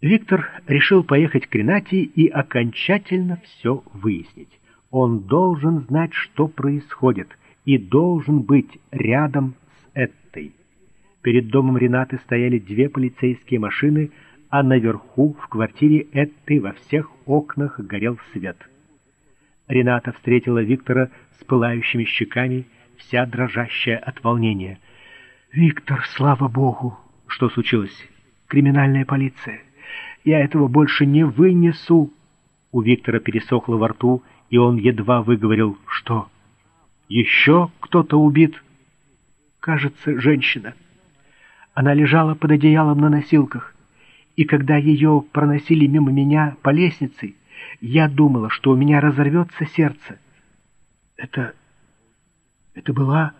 Виктор решил поехать к Ренате и окончательно все выяснить. Он должен знать, что происходит, и должен быть рядом с этой. Перед домом Ренаты стояли две полицейские машины, а наверху, в квартире этой, во всех окнах горел свет. Рената встретила Виктора с пылающими щеками, вся дрожащая от волнения. «Виктор, слава богу!» «Что случилось?» «Криминальная полиция. Я этого больше не вынесу!» У Виктора пересохло во рту, и он едва выговорил «Что? Еще кто-то убит?» «Кажется, женщина». Она лежала под одеялом на носилках, и когда ее проносили мимо меня по лестнице, я думала, что у меня разорвется сердце. Это... это была...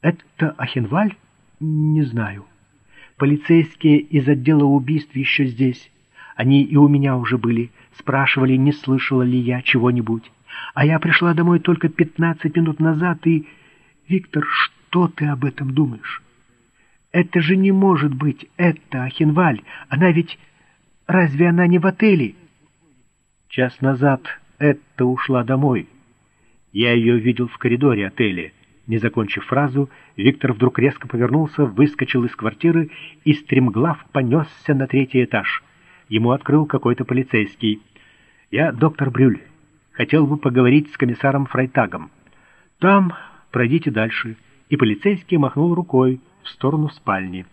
это Ахенваль? Не знаю. Полицейские из отдела убийств еще здесь. Они и у меня уже были. Спрашивали, не слышала ли я чего-нибудь. А я пришла домой только пятнадцать минут назад, и... Виктор, что ты об этом думаешь? Это же не может быть, это Ахенваль. Она ведь... Разве она не в отеле?» Час назад Этта ушла домой. Я ее видел в коридоре отеля. Не закончив фразу, Виктор вдруг резко повернулся, выскочил из квартиры и стремглав понесся на третий этаж. Ему открыл какой-то полицейский. «Я доктор Брюль. Хотел бы поговорить с комиссаром Фрайтагом. Там пройдите дальше». И полицейский махнул рукой в сторону спальни.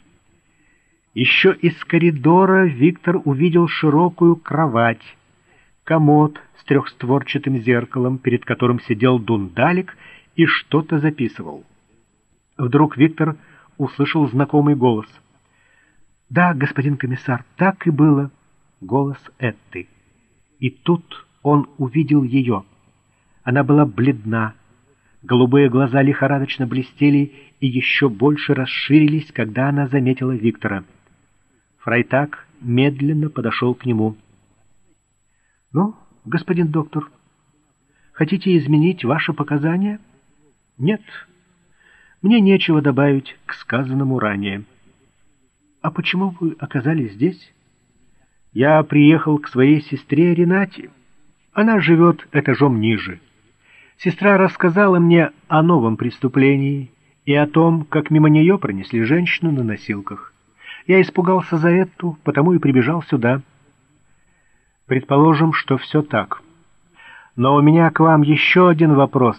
Еще из коридора Виктор увидел широкую кровать, комод с трехстворчатым зеркалом, перед которым сидел дундалик и что-то записывал. Вдруг Виктор услышал знакомый голос. «Да, господин комиссар, так и было», — голос Этты. И тут он увидел ее. Она была бледна, голубые глаза лихорадочно блестели и еще больше расширились, когда она заметила Виктора. Фрайтак медленно подошел к нему. «Ну, господин доктор, хотите изменить ваши показания?» «Нет, мне нечего добавить к сказанному ранее». «А почему вы оказались здесь?» «Я приехал к своей сестре Ренате. Она живет этажом ниже. Сестра рассказала мне о новом преступлении и о том, как мимо нее пронесли женщину на носилках. Я испугался за эту, потому и прибежал сюда». Предположим, что все так. Но у меня к вам еще один вопрос.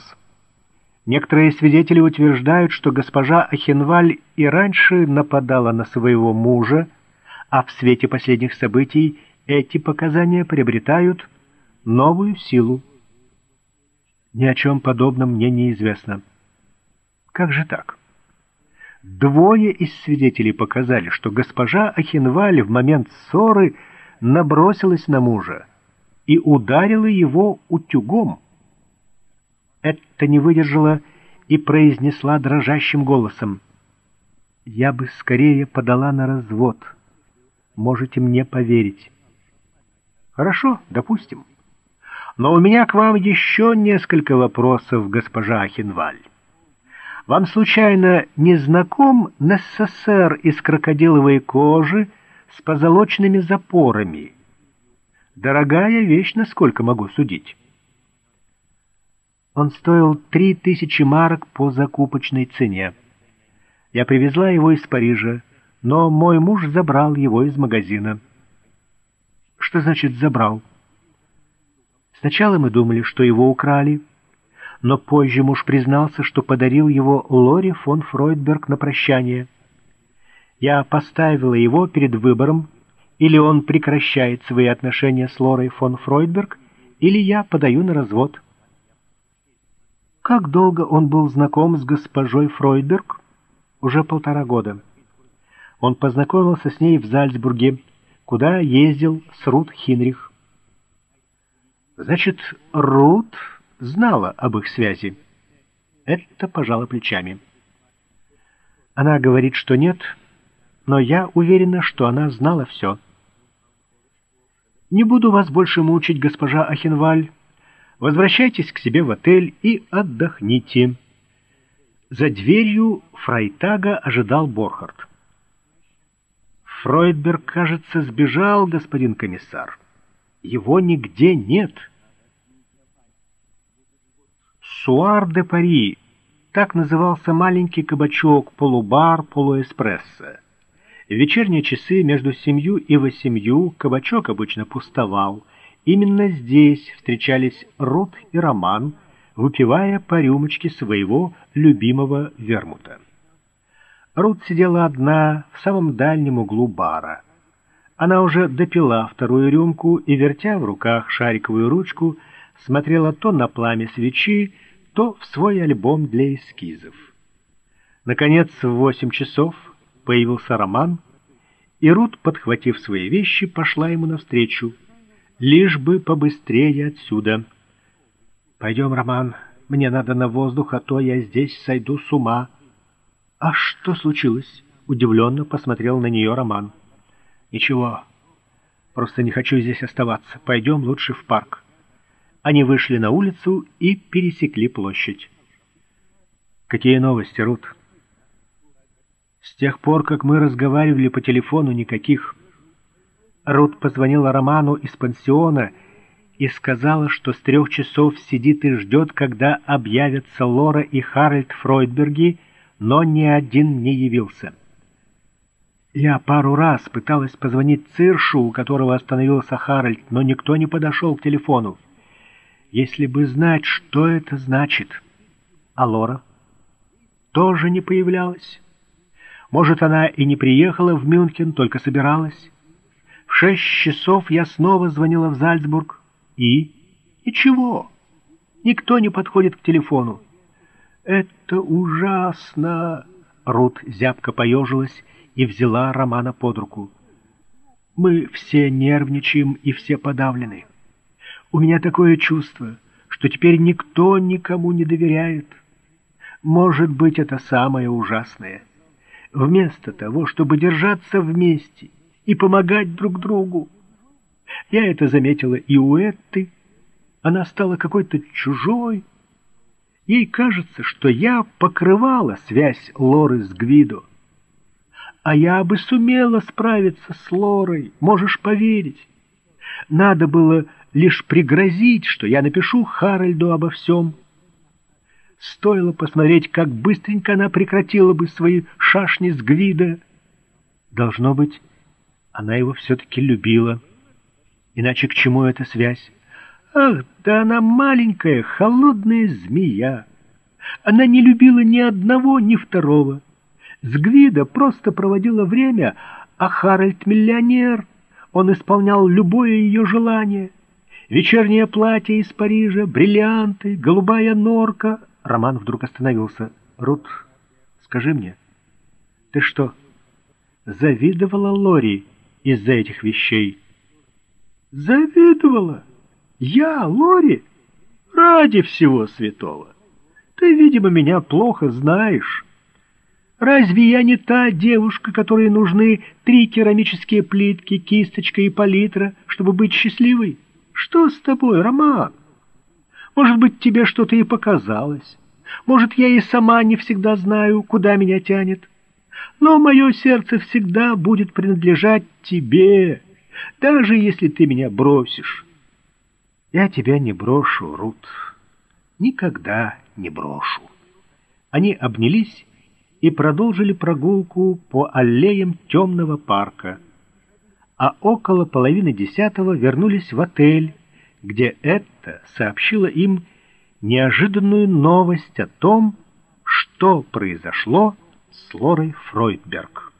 Некоторые свидетели утверждают, что госпожа Ахенваль и раньше нападала на своего мужа, а в свете последних событий эти показания приобретают новую силу. Ни о чем подобном мне неизвестно. Как же так? Двое из свидетелей показали, что госпожа Ахенваль в момент ссоры – набросилась на мужа и ударила его утюгом. Это не выдержала и произнесла дрожащим голосом. «Я бы скорее подала на развод. Можете мне поверить». «Хорошо, допустим. Но у меня к вам еще несколько вопросов, госпожа Ахенваль. Вам, случайно, не знаком НССР из крокодиловой кожи, с позолоченными запорами. Дорогая вещь, насколько могу судить. Он стоил три тысячи марок по закупочной цене. Я привезла его из Парижа, но мой муж забрал его из магазина. Что значит «забрал»? Сначала мы думали, что его украли, но позже муж признался, что подарил его Лоре фон Фройдберг на прощание — я поставила его перед выбором, или он прекращает свои отношения с Лорой фон Фройдберг, или я подаю на развод. Как долго он был знаком с госпожой Фройдберг? Уже полтора года. Он познакомился с ней в Зальцбурге, куда ездил с Рут Хинрих. Значит, Рут знала об их связи. Это пожала плечами. Она говорит, что нет, — но я уверена, что она знала все. «Не буду вас больше мучить, госпожа Ахенваль. Возвращайтесь к себе в отель и отдохните». За дверью Фрайтага ожидал Борхард. Фройдберг, кажется, сбежал, господин комиссар. Его нигде нет. Суар де Пари, так назывался маленький кабачок, полубар, полуэспрессо. В вечерние часы между семью и восемью кабачок обычно пустовал. Именно здесь встречались Рут и Роман, выпивая по рюмочке своего любимого вермута. Рут сидела одна в самом дальнем углу бара. Она уже допила вторую рюмку и, вертя в руках шариковую ручку, смотрела то на пламя свечи, то в свой альбом для эскизов. Наконец, в восемь часов появился Роман, и Рут, подхватив свои вещи, пошла ему навстречу, лишь бы побыстрее отсюда. «Пойдем, Роман, мне надо на воздух, а то я здесь сойду с ума». «А что случилось?» — удивленно посмотрел на нее Роман. «Ничего, просто не хочу здесь оставаться. Пойдем лучше в парк». Они вышли на улицу и пересекли площадь. «Какие новости, Рут?» «С тех пор, как мы разговаривали по телефону, никаких...» Рут позвонила Роману из пансиона и сказала, что с трех часов сидит и ждет, когда объявятся Лора и Харальд Фройдберги, но ни один не явился. Я пару раз пыталась позвонить Циршу, у которого остановился Харальд, но никто не подошел к телефону. Если бы знать, что это значит. А Лора тоже не появлялась. Может, она и не приехала в Мюнхен, только собиралась. В шесть часов я снова звонила в Зальцбург. И? Ничего. Никто не подходит к телефону. Это ужасно. Рут зябко поежилась и взяла Романа под руку. Мы все нервничаем и все подавлены. У меня такое чувство, что теперь никто никому не доверяет. Может быть, это самое ужасное. Вместо того, чтобы держаться вместе — и помогать друг другу. Я это заметила и у Этты. Она стала какой-то чужой. Ей кажется, что я покрывала связь Лоры с Гвидо. А я бы сумела справиться с Лорой, можешь поверить. Надо было лишь пригрозить, что я напишу Харальду обо всем. Стоило посмотреть, как быстренько она прекратила бы свои шашни с Гвидо. Должно быть, она его все-таки любила. Иначе к чему эта связь? Ах, да она маленькая, холодная змея. Она не любила ни одного, ни второго. С Гвида просто проводила время, а Харальд — миллионер. Он исполнял любое ее желание. Вечернее платье из Парижа, бриллианты, голубая норка. Роман вдруг остановился. «Рут, скажи мне, ты что, завидовала Лори?» Из-за этих вещей. Завидовала? Я, Лори? Ради всего святого! Ты, видимо, меня плохо знаешь. Разве я не та девушка, которой нужны три керамические плитки, кисточка и палитра, чтобы быть счастливой? Что с тобой, Роман? Может быть, тебе что-то и показалось. Может, я и сама не всегда знаю, куда меня тянет но мое сердце всегда будет принадлежать тебе, даже если ты меня бросишь. Я тебя не брошу, Рут, никогда не брошу. Они обнялись и продолжили прогулку по аллеям темного парка, а около половины десятого вернулись в отель, где это сообщила им неожиданную новость о том, что произошло с Лорой Фройдберг.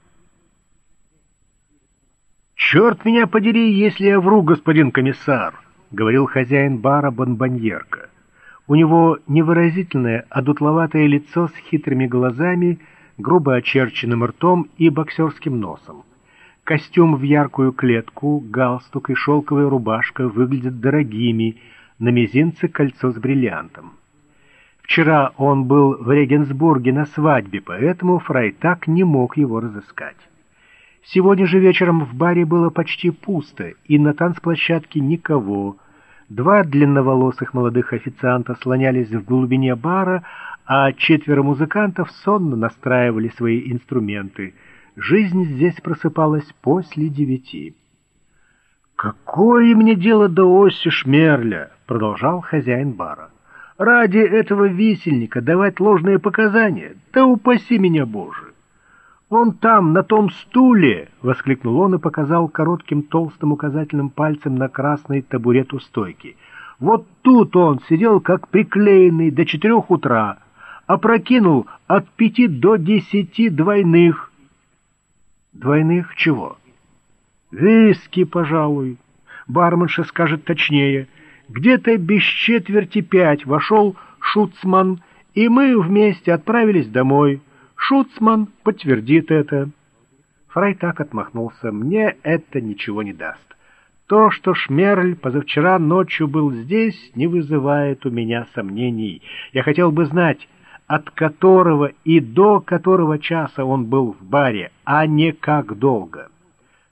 «Черт меня подери, если я вру, господин комиссар!» — говорил хозяин бара Бонбоньерка. У него невыразительное, одутловатое лицо с хитрыми глазами, грубо очерченным ртом и боксерским носом. Костюм в яркую клетку, галстук и шелковая рубашка выглядят дорогими, на мизинце кольцо с бриллиантом. Вчера он был в Регенсбурге на свадьбе, поэтому Фрайтак не мог его разыскать. Сегодня же вечером в баре было почти пусто, и на танцплощадке никого. Два длинноволосых молодых официанта слонялись в глубине бара, а четверо музыкантов сонно настраивали свои инструменты. Жизнь здесь просыпалась после девяти. «Какое мне дело до оси Шмерля?» — продолжал хозяин бара. «Ради этого висельника давать ложные показания? Да упаси меня, Боже!» «Вон там, на том стуле!» — воскликнул он и показал коротким толстым указательным пальцем на красный табурет у стойки. «Вот тут он сидел, как приклеенный, до четырех утра, опрокинул от пяти до десяти двойных». «Двойных чего?» «Виски, пожалуй. Барменша скажет точнее. Где-то без четверти пять вошел Шуцман, и мы вместе отправились домой». Шуцман подтвердит это. Фрай так отмахнулся. Мне это ничего не даст. То, что Шмерль позавчера ночью был здесь, не вызывает у меня сомнений. Я хотел бы знать, от которого и до которого часа он был в баре, а не как долго.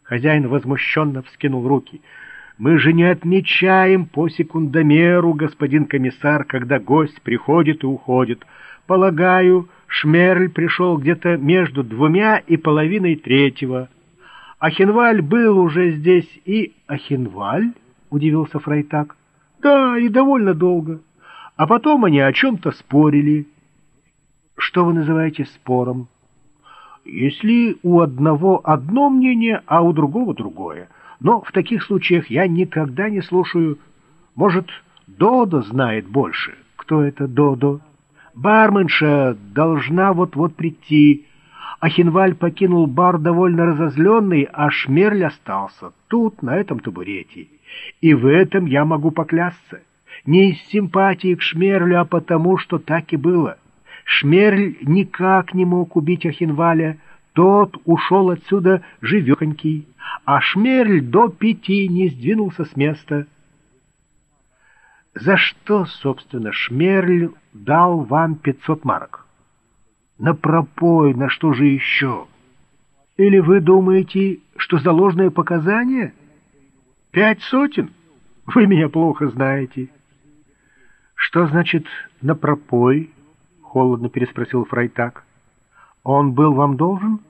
Хозяин возмущенно вскинул руки. «Мы же не отмечаем по секундомеру, господин комиссар, когда гость приходит и уходит. Полагаю, Шмерль пришел где-то между двумя и половиной третьего. Ахенваль был уже здесь и... Ахенваль? — удивился Фрайтак. Да, и довольно долго. А потом они о чем-то спорили. Что вы называете спором? Если у одного одно мнение, а у другого другое. Но в таких случаях я никогда не слушаю. Может, Додо знает больше. Кто это Додо? Барменша должна вот-вот прийти. Ахинваль покинул бар довольно разозленный, а Шмерль остался тут, на этом табурете. И в этом я могу поклясться. Не из симпатии к Шмерлю, а потому, что так и было. Шмерль никак не мог убить Ахинваля, тот ушел отсюда живехонький, а Шмерль до пяти не сдвинулся с места. За что, собственно, Шмерль дал вам пятьсот марок? На пропой, на что же еще? Или вы думаете, что за ложные показания? Пять сотен? Вы меня плохо знаете. Что значит «на пропой»? Холодно переспросил Фрайтак. Он был вам должен?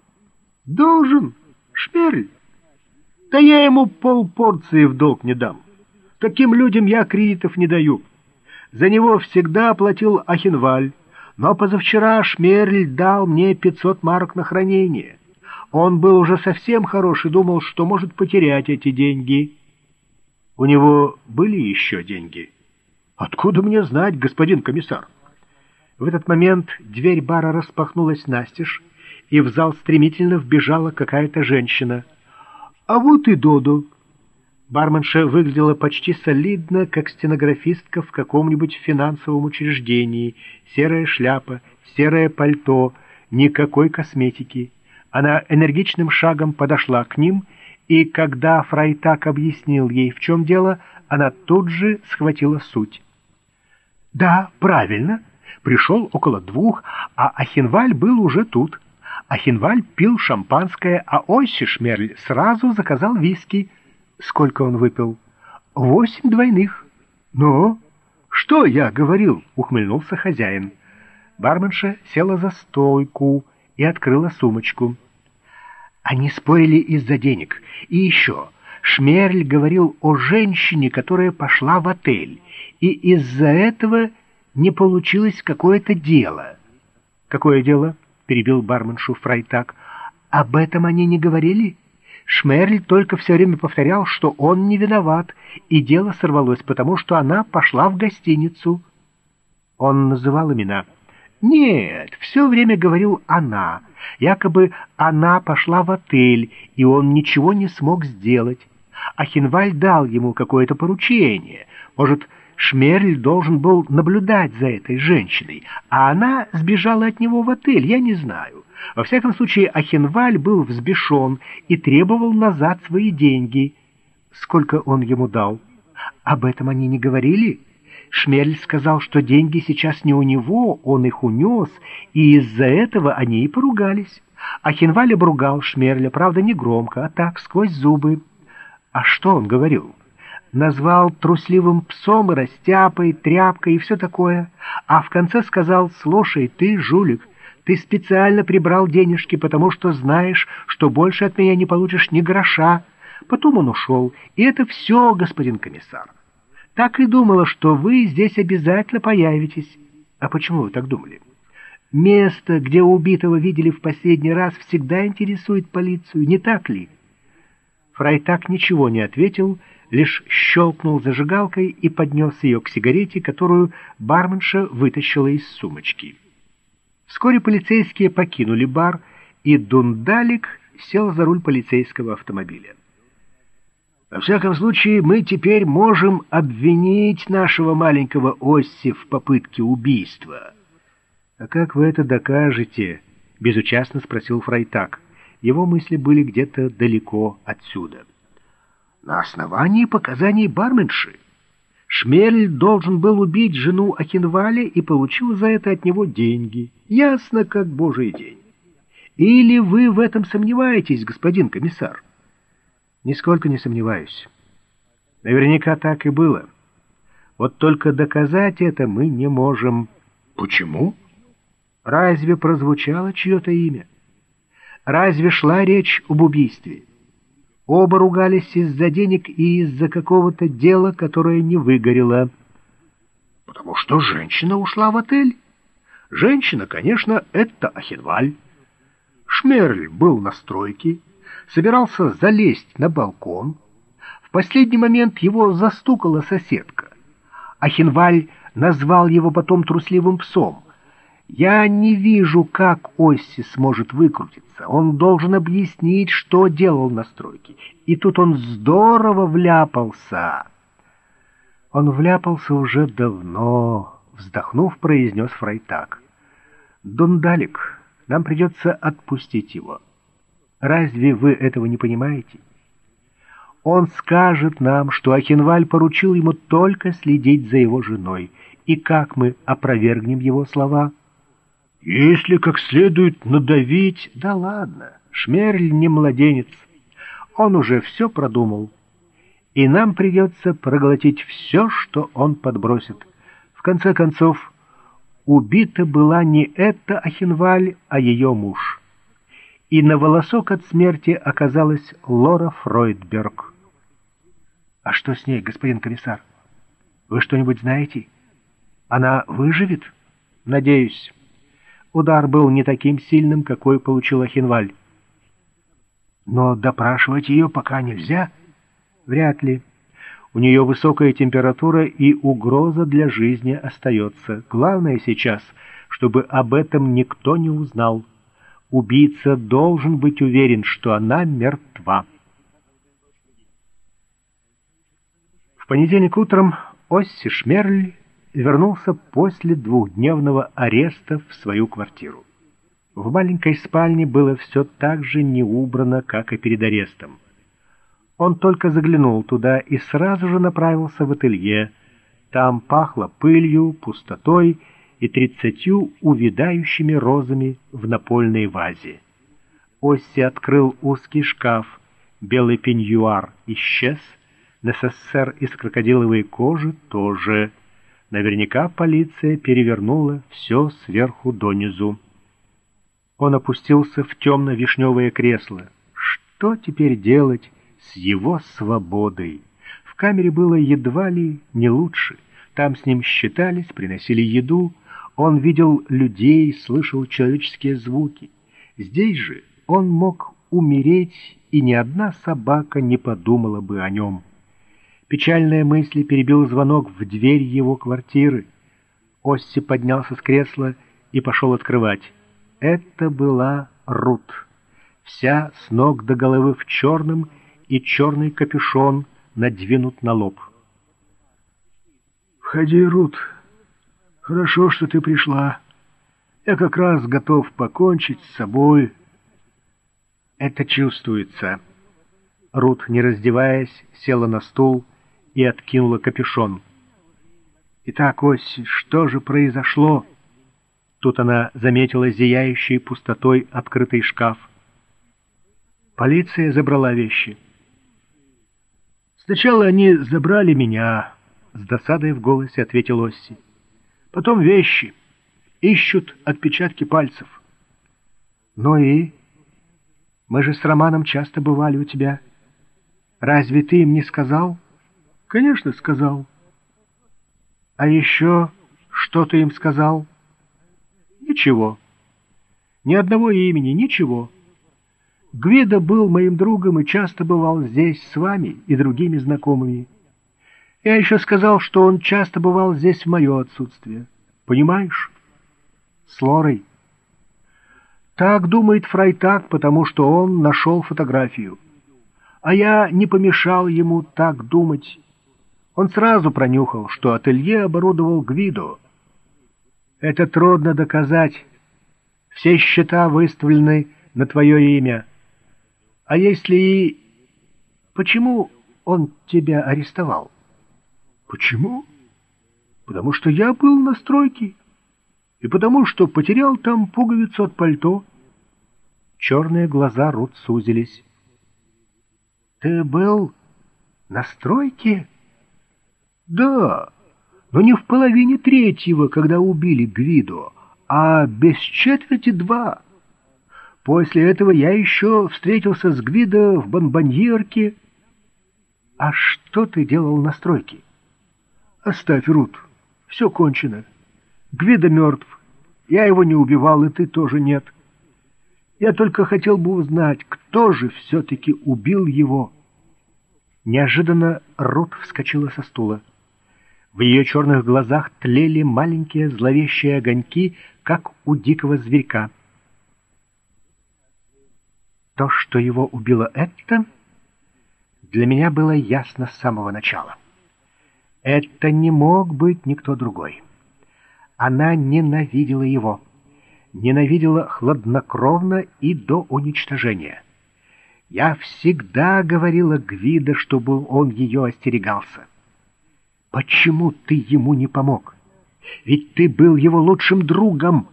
Должен, Шмерль. Да я ему полпорции в долг не дам. Таким людям я кредитов не даю. За него всегда платил Ахинваль, но позавчера Шмерль дал мне 500 марок на хранение. Он был уже совсем хорош и думал, что может потерять эти деньги. У него были еще деньги? Откуда мне знать, господин комиссар? В этот момент дверь бара распахнулась настежь, и в зал стремительно вбежала какая-то женщина. «А вот и Додо!» Барменша выглядела почти солидно, как стенографистка в каком-нибудь финансовом учреждении. Серая шляпа, серое пальто, никакой косметики. Она энергичным шагом подошла к ним, и когда Фрайтак объяснил ей, в чем дело, она тут же схватила суть. «Да, правильно. Пришел около двух, а Ахинваль был уже тут. Ахинваль пил шампанское, а Ойси Шмерль сразу заказал виски». Сколько он выпил? Восемь двойных. Ну, что я говорил? Ухмыльнулся хозяин. Барменша села за стойку и открыла сумочку. Они спорили из-за денег. И еще, Шмерль говорил о женщине, которая пошла в отель, и из-за этого не получилось какое-то дело. «Какое дело?» — перебил барменшу Фрайтак. «Об этом они не говорили?» Шмерль только все время повторял, что он не виноват, и дело сорвалось, потому что она пошла в гостиницу. Он называл имена. Нет, все время говорил «она». Якобы она пошла в отель, и он ничего не смог сделать. А Хинваль дал ему какое-то поручение. Может, Шмерль должен был наблюдать за этой женщиной, а она сбежала от него в отель, я не знаю. Во всяком случае, Ахенваль был взбешен и требовал назад свои деньги. Сколько он ему дал? Об этом они не говорили? Шмерль сказал, что деньги сейчас не у него, он их унес, и из-за этого они и поругались. Ахенваль обругал Шмерля, правда, не громко, а так, сквозь зубы. А что он говорил? Назвал трусливым псом и растяпой, тряпкой и все такое, а в конце сказал, «Слушай, ты, жулик, Ты специально прибрал денежки, потому что знаешь, что больше от меня не получишь ни гроша. Потом он ушел, и это все, господин комиссар. Так и думала, что вы здесь обязательно появитесь. А почему вы так думали? Место, где убитого видели в последний раз, всегда интересует полицию, не так ли? Фрайтак ничего не ответил, лишь щелкнул зажигалкой и поднес ее к сигарете, которую барменша вытащила из сумочки. Вскоре полицейские покинули бар, и Дундалик сел за руль полицейского автомобиля. Во всяком случае, мы теперь можем обвинить нашего маленького Осси в попытке убийства. А как вы это докажете? Безучастно спросил Фрайтак. Его мысли были где-то далеко отсюда. На основании показаний барменши. Шмель должен был убить жену Ахинваля и получил за это от него деньги. Ясно, как божий день. Или вы в этом сомневаетесь, господин комиссар? Нисколько не сомневаюсь. Наверняка так и было. Вот только доказать это мы не можем. Почему? Разве прозвучало чье-то имя? Разве шла речь об убийстве? Оба ругались из-за денег и из-за какого-то дела, которое не выгорело. Потому что женщина ушла в отель. Женщина, конечно, это Ахенваль. Шмерль был на стройке, собирался залезть на балкон. В последний момент его застукала соседка. Ахинваль назвал его потом трусливым псом. Я не вижу, как Осси сможет выкрутиться. Он должен объяснить, что делал на стройке. И тут он здорово вляпался. Он вляпался уже давно, вздохнув, произнес Фрайтак. Дундалик, нам придется отпустить его. Разве вы этого не понимаете? Он скажет нам, что Ахинваль поручил ему только следить за его женой. И как мы опровергнем его слова? Если как следует надавить... Да ладно, Шмерль не младенец. Он уже все продумал. И нам придется проглотить все, что он подбросит. В конце концов, убита была не эта Ахинваль, а ее муж и на волосок от смерти оказалась Лора Фройдберг. «А что с ней, господин комиссар? Вы что-нибудь знаете? Она выживет?» «Надеюсь. Удар был не таким сильным, какой получила Хинваль. Но допрашивать ее пока нельзя. Вряд ли. У нее высокая температура и угроза для жизни остается. Главное сейчас, чтобы об этом никто не узнал». Убийца должен быть уверен, что она мертва. В понедельник утром Осси Шмерль вернулся после двухдневного ареста в свою квартиру. В маленькой спальне было все так же не убрано, как и перед арестом. Он только заглянул туда и сразу же направился в ателье. Там пахло пылью, пустотой и тридцатью увядающими розами в напольной вазе. Осси открыл узкий шкаф, белый пеньюар исчез, НССР из крокодиловой кожи тоже. Наверняка полиция перевернула все сверху донизу. Он опустился в темно-вишневое кресло. Что теперь делать с его свободой? В камере было едва ли не лучше. Там с ним считались, приносили еду, он видел людей, слышал человеческие звуки. Здесь же он мог умереть, и ни одна собака не подумала бы о нем. Печальная мысль перебил звонок в дверь его квартиры. Осси поднялся с кресла и пошел открывать. Это была Рут, вся с ног до головы в черном, и черный капюшон надвинут на лоб. «Входи, Рут», Хорошо, что ты пришла. Я как раз готов покончить с собой. Это чувствуется. Рут, не раздеваясь, села на стул и откинула капюшон. Итак, Оси, что же произошло? Тут она заметила зияющий пустотой открытый шкаф. Полиция забрала вещи. Сначала они забрали меня, с досадой в голосе ответил Осси. Потом вещи. Ищут отпечатки пальцев. Ну и? Мы же с Романом часто бывали у тебя. Разве ты им не сказал? Конечно, сказал. А еще что ты им сказал? Ничего. Ни одного имени, ничего. Гвида был моим другом и часто бывал здесь с вами и другими знакомыми. Я еще сказал, что он часто бывал здесь в мое отсутствие. Понимаешь? С Лорой. Так думает Фрайтак, потому что он нашел фотографию. А я не помешал ему так думать. Он сразу пронюхал, что ателье оборудовал Гвидо. Это трудно доказать. Все счета выставлены на твое имя. А если и... Почему он тебя арестовал? Почему? Потому что я был на стройке. И потому что потерял там пуговицу от пальто. Черные глаза Рут сузились. Ты был на стройке? Да, но не в половине третьего, когда убили Гвидо, а без четверти два. После этого я еще встретился с Гвидо в Бонбоньерке. А что ты делал на стройке? Оставь, Рут, все кончено. Гвидо мертв. Я его не убивал, и ты тоже нет. Я только хотел бы узнать, кто же все-таки убил его. Неожиданно Рут вскочила со стула. В ее черных глазах тлели маленькие зловещие огоньки, как у дикого зверька. То, что его убило это, для меня было ясно с самого начала. Это не мог быть никто другой. Она ненавидела его. Ненавидела хладнокровно и до уничтожения. Я всегда говорила Гвида, чтобы он ее остерегался. Почему ты ему не помог? Ведь ты был его лучшим другом.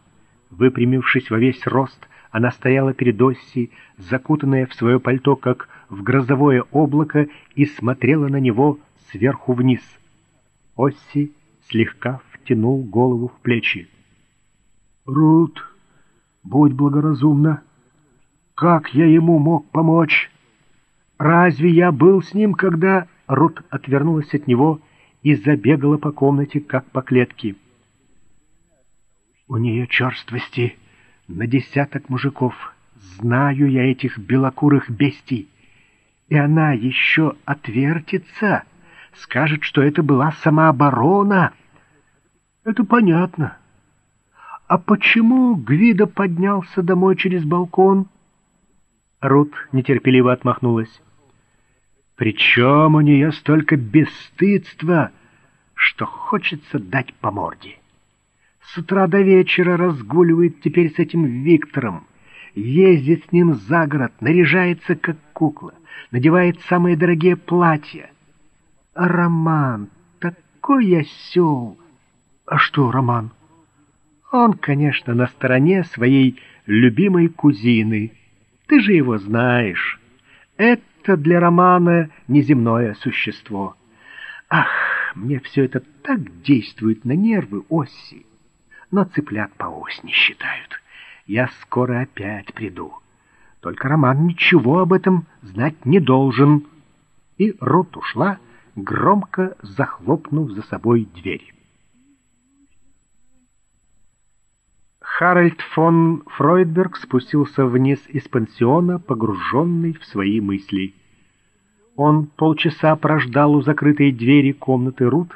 Выпрямившись во весь рост, она стояла перед Осси, закутанная в свое пальто, как в грозовое облако, и смотрела на него сверху вниз. Осси слегка втянул голову в плечи. «Рут, будь благоразумна. Как я ему мог помочь? Разве я был с ним, когда...» Рут отвернулась от него и забегала по комнате, как по клетке. У нее черствости на десяток мужиков. Знаю я этих белокурых бестий. И она еще отвертится, скажет, что это была самооборона. Это понятно. А почему Гвида поднялся домой через балкон? Рут нетерпеливо отмахнулась. Причем у нее столько бесстыдства, что хочется дать по морде. С утра до вечера разгуливает теперь с этим Виктором, ездит с ним за город, наряжается как кукла, надевает самые дорогие платья. А Роман, такой осел! А что Роман? Он, конечно, на стороне своей любимой кузины. Ты же его знаешь. Это для Романа неземное существо. Ах, мне все это так действует на нервы Оси но цыплят по ось не считают. Я скоро опять приду. Только Роман ничего об этом знать не должен. И Рут ушла, громко захлопнув за собой дверь. Харальд фон Фройдберг спустился вниз из пансиона, погруженный в свои мысли. Он полчаса прождал у закрытой двери комнаты Рут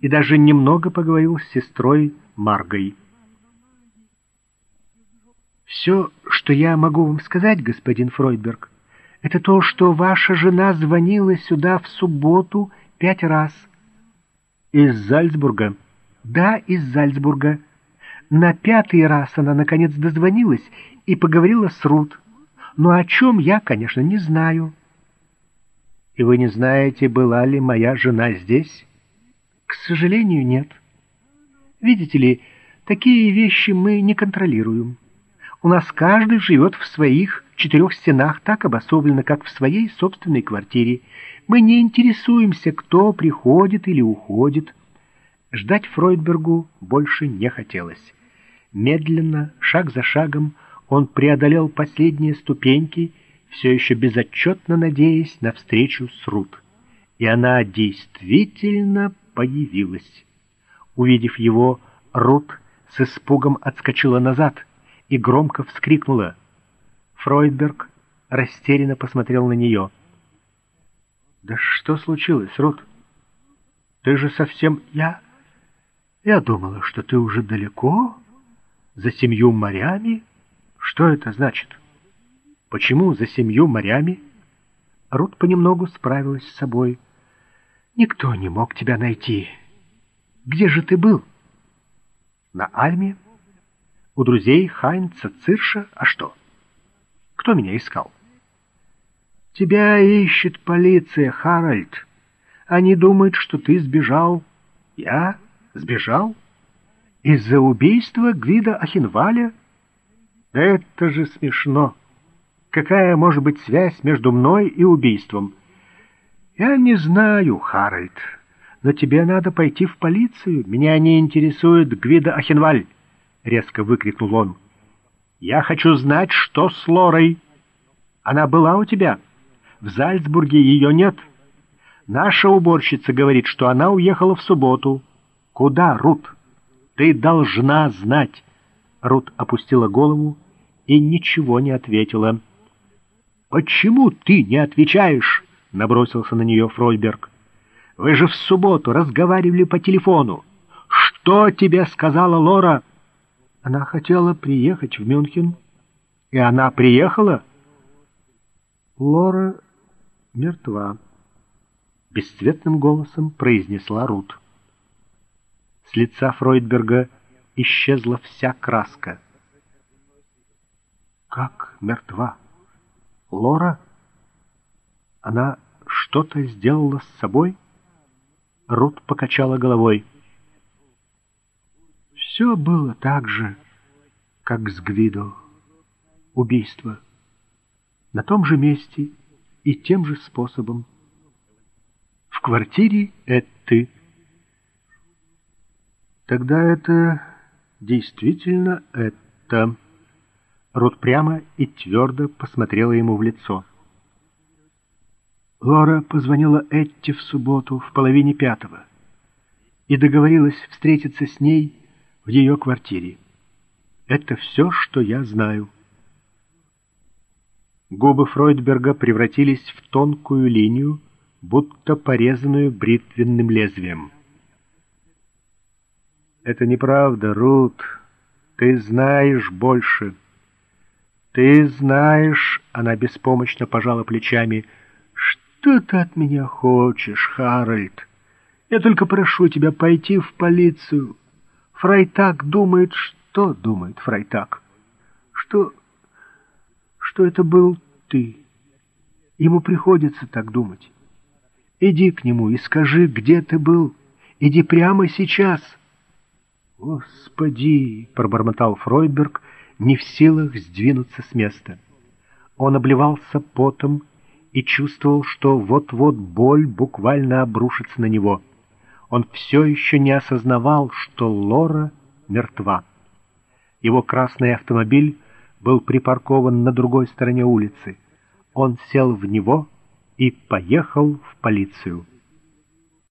и даже немного поговорил с сестрой Маргой. «Все, что я могу вам сказать, господин Фройдберг, это то, что ваша жена звонила сюда в субботу пять раз». «Из Зальцбурга?» «Да, из Зальцбурга. На пятый раз она, наконец, дозвонилась и поговорила с Рут. Но о чем я, конечно, не знаю». «И вы не знаете, была ли моя жена здесь?» «К сожалению, нет». Видите ли, такие вещи мы не контролируем. У нас каждый живет в своих четырех стенах так обособленно, как в своей собственной квартире. Мы не интересуемся, кто приходит или уходит. Ждать Фройдбергу больше не хотелось. Медленно, шаг за шагом, он преодолел последние ступеньки, все еще безотчетно надеясь на встречу с Рут. И она действительно появилась. Увидев его, Рут с испугом отскочила назад и громко вскрикнула. Фройдберг растерянно посмотрел на нее. «Да что случилось, Рут? Ты же совсем... Я... Я думала, что ты уже далеко, за семью морями. Что это значит? Почему за семью морями?» Рут понемногу справилась с собой. «Никто не мог тебя найти. Где же ты был?» «На Альме? У друзей Хайнца Цирша? А что? Кто меня искал?» Тебя ищет полиция, Харальд. Они думают, что ты сбежал. Я? Сбежал? Из-за убийства Гвида Ахинваля? Да это же смешно. Какая может быть связь между мной и убийством? Я не знаю, Харальд, но тебе надо пойти в полицию. Меня не интересует Гвида Ахинваль, — резко выкрикнул он. Я хочу знать, что с Лорой. Она была у тебя? — в Зальцбурге ее нет. Наша уборщица говорит, что она уехала в субботу. Куда, Рут? Ты должна знать. Рут опустила голову и ничего не ответила. «Почему ты не отвечаешь?» — набросился на нее Фройберг. «Вы же в субботу разговаривали по телефону. Что тебе сказала Лора?» Она хотела приехать в Мюнхен. И она приехала? Лора мертва», — бесцветным голосом произнесла Рут. С лица Фройдберга исчезла вся краска. «Как мертва? Лора? Она что-то сделала с собой?» Рут покачала головой. «Все было так же, как с Гвидо. Убийство. На том же месте — и тем же способом. В квартире это Тогда это действительно это. Рут прямо и твердо посмотрела ему в лицо. Лора позвонила Этти в субботу в половине пятого и договорилась встретиться с ней в ее квартире. Это все, что я знаю. Губы Фройдберга превратились в тонкую линию, будто порезанную бритвенным лезвием. «Это неправда, Рут. Ты знаешь больше. Ты знаешь...» — она беспомощно пожала плечами. «Что ты от меня хочешь, Харальд? Я только прошу тебя пойти в полицию. Фрайтак думает... Что думает Фрайтак? Что что это был ты. Ему приходится так думать. Иди к нему и скажи, где ты был. Иди прямо сейчас. Господи, пробормотал Фройдберг, не в силах сдвинуться с места. Он обливался потом и чувствовал, что вот-вот боль буквально обрушится на него. Он все еще не осознавал, что Лора мертва. Его красный автомобиль был припаркован на другой стороне улицы. Он сел в него и поехал в полицию.